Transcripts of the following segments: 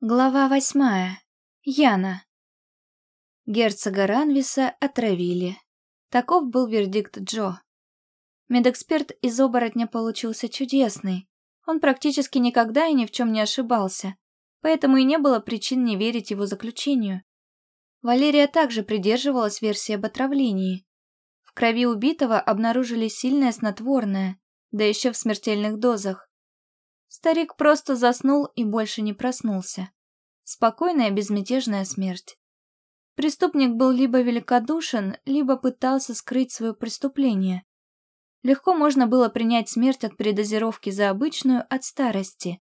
Глава восьмая. Яна. Герцога Ранвиса отравили. Таков был вердикт Джо. Медэксперт из оборотня получился чудесный. Он практически никогда и ни в чем не ошибался, поэтому и не было причин не верить его заключению. Валерия также придерживалась версии об отравлении. В крови убитого обнаружили сильное снотворное, да еще в смертельных дозах. Старик просто заснул и больше не проснулся. Спокойная безмятежная смерть. Преступник был либо великодушен, либо пытался скрыть свое преступление. Легко можно было принять смерть от передозировки за обычную от старости.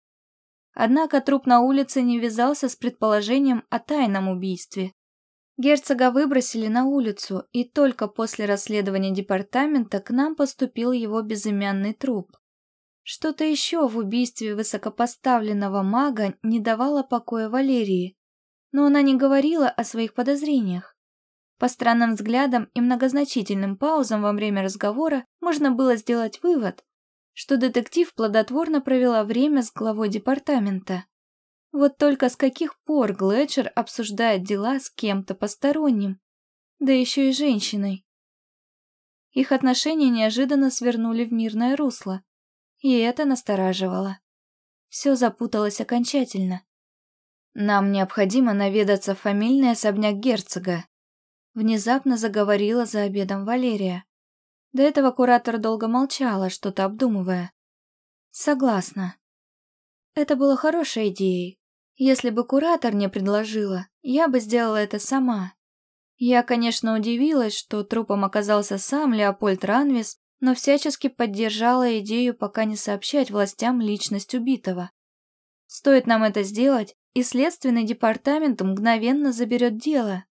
Однако труп на улице не вязался с предположением о тайном убийстве. Герцога выбросили на улицу, и только после расследования департамента к нам поступил его безымянный труп. Что-то еще в убийстве высокопоставленного мага не давало покоя Валерии, но она не говорила о своих подозрениях. По странным взглядам и многозначительным паузам во время разговора можно было сделать вывод, что детектив плодотворно провела время с главой департамента. Вот только с каких пор Глетчер обсуждает дела с кем-то посторонним, да еще и женщиной. Их отношения неожиданно свернули в мирное русло, и это настораживало. Все запуталось окончательно. «Нам необходимо наведаться в фамильный особняк герцога», внезапно заговорила за обедом Валерия. До этого куратор долго молчала, что-то обдумывая. «Согласна. Это было хорошей идеей. Если бы куратор не предложила, я бы сделала это сама. Я, конечно, удивилась, что трупом оказался сам Леопольд Ранвис, но всячески поддержала идею пока не сообщать властям личность убитого. Стоит нам это сделать, и следственный департамент мгновенно заберет дело.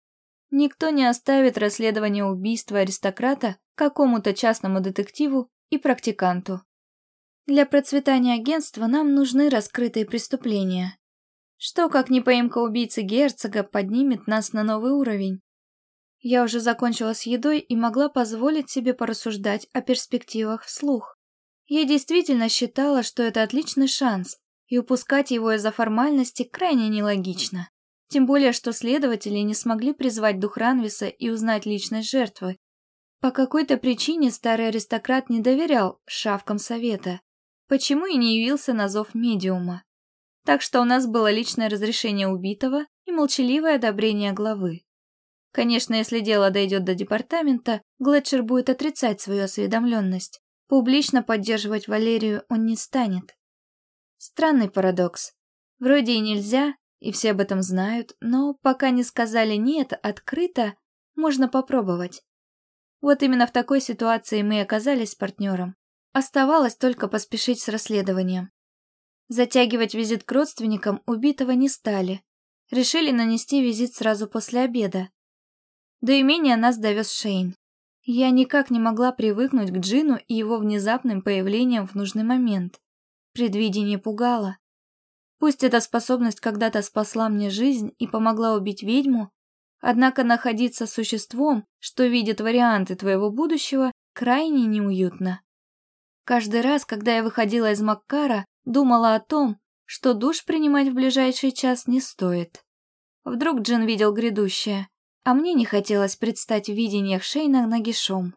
Никто не оставит расследование убийства аристократа какому-то частному детективу и практиканту. Для процветания агентства нам нужны раскрытые преступления. Что, как не поимка убийцы герцога, поднимет нас на новый уровень? Я уже закончила с едой и могла позволить себе порассуждать о перспективах вслух. Я действительно считала, что это отличный шанс, и упускать его из-за формальности крайне нелогично. Тем более, что следователи не смогли призвать дух Ранвиса и узнать личность жертвы. По какой-то причине старый аристократ не доверял шавкам совета, почему и не явился на зов медиума. Так что у нас было личное разрешение убитого и молчаливое одобрение главы. Конечно, если дело дойдет до департамента, Глетчер будет отрицать свою осведомленность. Публично поддерживать Валерию он не станет. Странный парадокс. Вроде и нельзя, и все об этом знают, но пока не сказали «нет» открыто, можно попробовать. Вот именно в такой ситуации мы оказались с партнером. Оставалось только поспешить с расследованием. Затягивать визит к родственникам убитого не стали. Решили нанести визит сразу после обеда. До имения нас довез Шейн. Я никак не могла привыкнуть к Джину и его внезапным появлением в нужный момент. Предвидение пугало. Пусть эта способность когда-то спасла мне жизнь и помогла убить ведьму, однако находиться с существом, что видит варианты твоего будущего, крайне неуютно. Каждый раз, когда я выходила из Маккара, думала о том, что душ принимать в ближайший час не стоит. Вдруг Джин видел грядущее. А мне не хотелось предстать в видениях Шейна нагишом.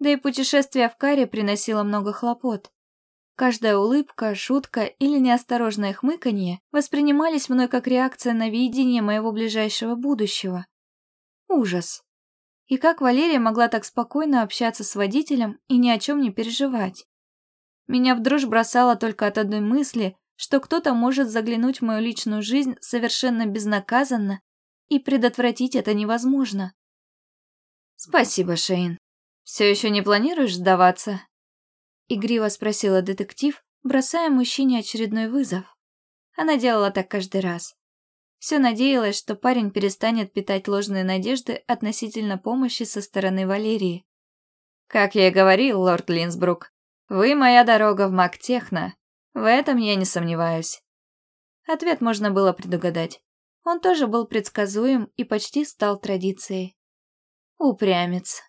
Да и путешествие в каре приносило много хлопот. Каждая улыбка, шутка или неосторожное хмыканье воспринимались мной как реакция на видение моего ближайшего будущего. Ужас. И как Валерия могла так спокойно общаться с водителем и ни о чем не переживать? Меня в дрожь бросало только от одной мысли, что кто-то может заглянуть в мою личную жизнь совершенно безнаказанно и предотвратить это невозможно. «Спасибо, Шейн. Все еще не планируешь сдаваться?» Игриво спросила детектив, бросая мужчине очередной вызов. Она делала так каждый раз. Все надеялась, что парень перестанет питать ложные надежды относительно помощи со стороны Валерии. «Как я и говорил, лорд Линсбрук, вы моя дорога в Мактехно. В этом я не сомневаюсь». Ответ можно было предугадать. Он тоже был предсказуем и почти стал традицией. Упрямец.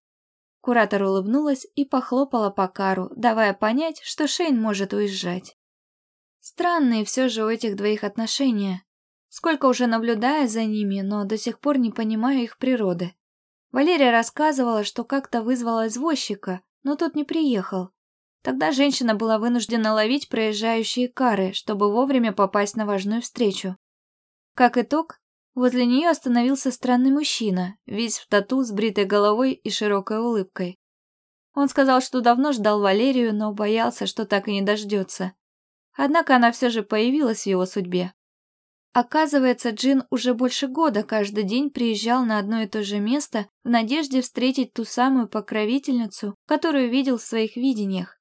Куратор улыбнулась и похлопала по кару, давая понять, что Шейн может уезжать. Странные все же у этих двоих отношения. Сколько уже наблюдая за ними, но до сих пор не понимаю их природы. Валерия рассказывала, что как-то вызвала извозчика, но тот не приехал. Тогда женщина была вынуждена ловить проезжающие кары, чтобы вовремя попасть на важную встречу. Как итог, возле нее остановился странный мужчина, весь в тату с бритой головой и широкой улыбкой. Он сказал, что давно ждал Валерию, но боялся, что так и не дождется. Однако она все же появилась в его судьбе. Оказывается, Джин уже больше года каждый день приезжал на одно и то же место в надежде встретить ту самую покровительницу, которую видел в своих видениях.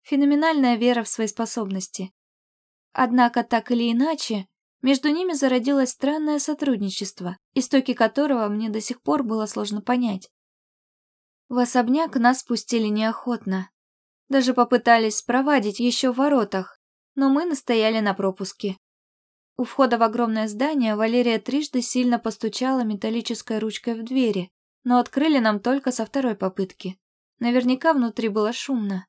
Феноменальная вера в свои способности. Однако, так или иначе, между ними зародилось странное сотрудничество, истоки которого мне до сих пор было сложно понять. В особняк нас пустили неохотно. Даже попытались спровадить еще в воротах, но мы настояли на пропуске. У входа в огромное здание Валерия трижды сильно постучала металлической ручкой в двери, но открыли нам только со второй попытки. Наверняка внутри было шумно.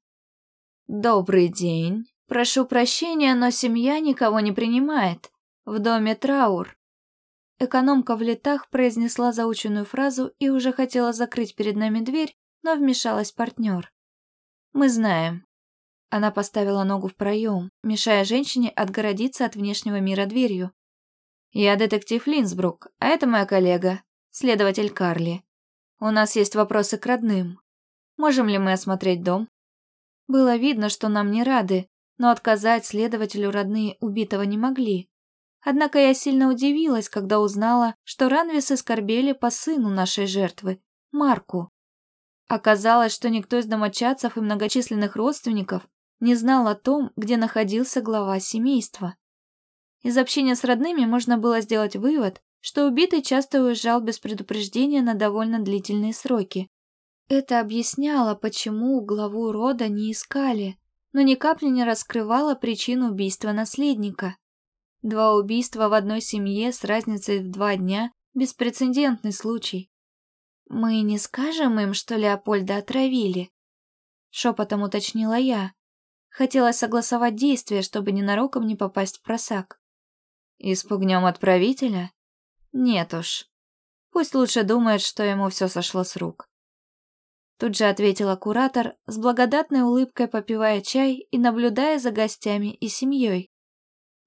«Добрый день. Прошу прощения, но семья никого не принимает. В доме траур». Экономка в летах произнесла заученную фразу и уже хотела закрыть перед нами дверь, но вмешалась партнер. «Мы знаем. Она поставила ногу в проем, мешая женщине отгородиться от внешнего мира дверью. «Я детектив Линсбрук, а это моя коллега, следователь Карли. У нас есть вопросы к родным. Можем ли мы осмотреть дом?» Было видно, что нам не рады, но отказать следователю родные убитого не могли. Однако я сильно удивилась, когда узнала, что Ранвисы скорбели по сыну нашей жертвы, Марку. Оказалось, что никто из домочадцев и многочисленных родственников не знал о том, где находился глава семейства. Из общения с родными можно было сделать вывод, что убитый часто уезжал без предупреждения на довольно длительные сроки. Это объясняло, почему главу рода не искали, но ни капли не раскрывало причину убийства наследника. Два убийства в одной семье с разницей в два дня – беспрецедентный случай. «Мы не скажем им, что Леопольда отравили?» Шепотом уточнила я. Хотелось согласовать действия, чтобы ненароком не попасть в просак. Испугнем отправителя? Нет уж. Пусть лучше думает, что ему все сошло с рук. Тут же ответила куратор, с благодатной улыбкой попивая чай и наблюдая за гостями и семьей.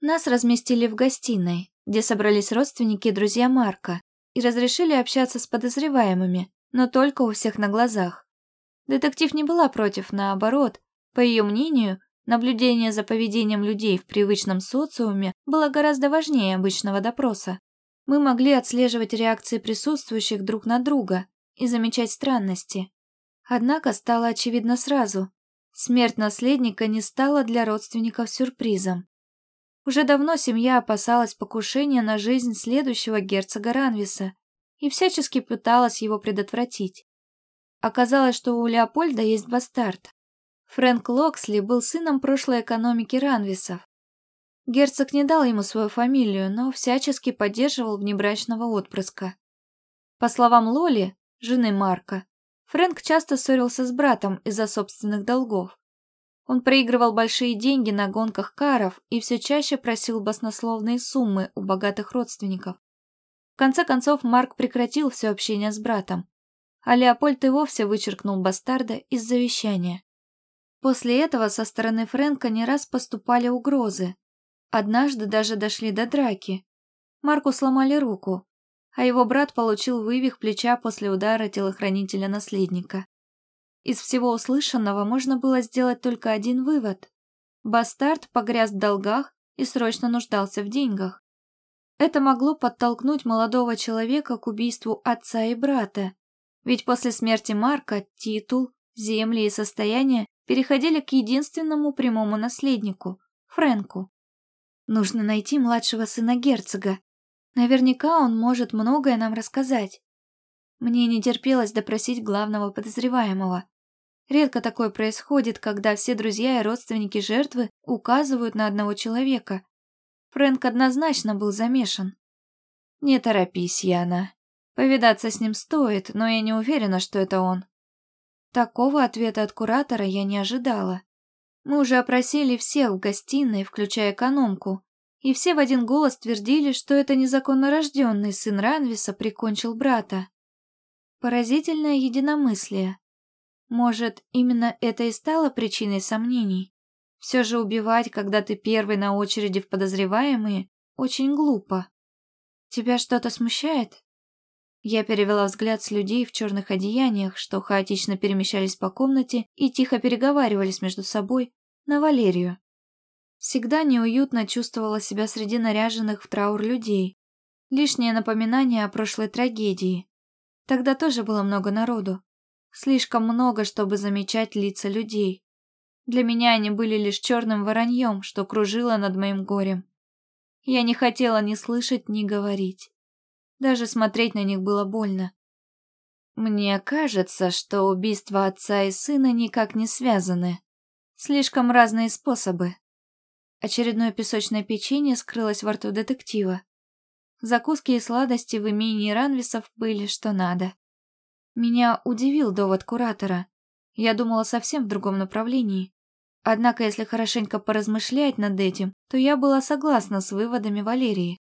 Нас разместили в гостиной, где собрались родственники и друзья Марка, и разрешили общаться с подозреваемыми, но только у всех на глазах. Детектив не была против, наоборот, по ее мнению, наблюдение за поведением людей в привычном социуме было гораздо важнее обычного допроса. Мы могли отслеживать реакции присутствующих друг на друга и замечать странности. Однако стало очевидно сразу. Смерть наследника не стала для родственников сюрпризом. Уже давно семья опасалась покушения на жизнь следующего герцога Ранвиса и всячески пыталась его предотвратить. Оказалось, что у Леопольда есть бастард, Фрэнк Локсли был сыном прошлой экономики Ранвисов. Герцог не дал ему свою фамилию, но всячески поддерживал внебрачного отпрыска. По словам Лоли, жены Марка, Фрэнк часто ссорился с братом из-за собственных долгов. Он проигрывал большие деньги на гонках каров и все чаще просил баснословные суммы у богатых родственников. В конце концов, Марк прекратил все общение с братом, а Леопольд и вовсе вычеркнул бастарда из завещания. После этого со стороны Фрэнка не раз поступали угрозы. Однажды даже дошли до драки. Марку сломали руку, а его брат получил вывих плеча после удара телохранителя наследника. Из всего услышанного можно было сделать только один вывод. Бастард погряз в долгах и срочно нуждался в деньгах. Это могло подтолкнуть молодого человека к убийству отца и брата, ведь после смерти Марка титул, земли и состояние переходили к единственному прямому наследнику – Фрэнку. Нужно найти младшего сына герцога. Наверняка он может многое нам рассказать. Мне не терпелось допросить главного подозреваемого. Редко такое происходит, когда все друзья и родственники жертвы указывают на одного человека. Фрэнк однозначно был замешан. Не торопись, Яна. Повидаться с ним стоит, но я не уверена, что это он. Такого ответа от куратора я не ожидала. Мы уже опросили всех в гостиной, включая экономку, И все в один голос твердили, что это незаконно рожденный сын Ранвиса прикончил брата. Поразительное единомыслие. Может, именно это и стало причиной сомнений? Все же убивать, когда ты первый на очереди в подозреваемые, очень глупо. Тебя что-то смущает? Я перевела взгляд с людей в черных одеяниях, что хаотично перемещались по комнате и тихо переговаривались между собой, на Валерию. Всегда неуютно чувствовала себя среди наряженных в траур людей. Лишнее напоминание о прошлой трагедии. Тогда тоже было много народу. Слишком много, чтобы замечать лица людей. Для меня они были лишь черным вороньем, что кружило над моим горем. Я не хотела ни слышать, ни говорить. Даже смотреть на них было больно. Мне кажется, что убийства отца и сына никак не связаны. Слишком разные способы. Очередное песочное печенье скрылось во рту детектива. Закуски и сладости в имении Ранвисов были что надо. Меня удивил довод куратора. Я думала совсем в другом направлении. Однако, если хорошенько поразмышлять над этим, то я была согласна с выводами Валерии.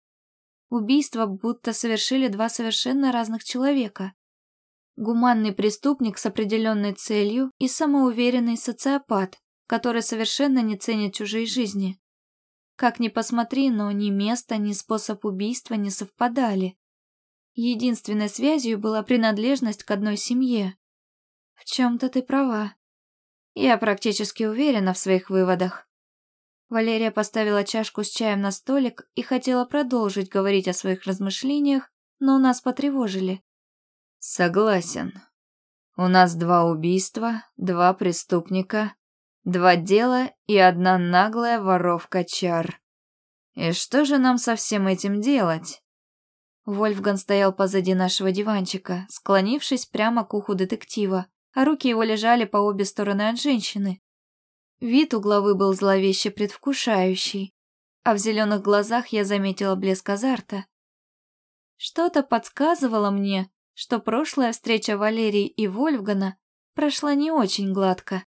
Убийство будто совершили два совершенно разных человека. Гуманный преступник с определенной целью и самоуверенный социопат, который совершенно не ценит чужие жизни. Как ни посмотри, но ни место, ни способ убийства не совпадали. Единственной связью была принадлежность к одной семье. В чем-то ты права. Я практически уверена в своих выводах. Валерия поставила чашку с чаем на столик и хотела продолжить говорить о своих размышлениях, но нас потревожили. Согласен. У нас два убийства, два преступника, два дела и одна наглая воровка чар. И что же нам со всем этим делать? Вольфган стоял позади нашего диванчика, склонившись прямо к уху детектива, а руки его лежали по обе стороны от женщины. Вид у главы был зловеще предвкушающий, а в зеленых глазах я заметила блеск азарта. Что-то подсказывало мне, что прошлая встреча Валерии и Вольфгана прошла не очень гладко.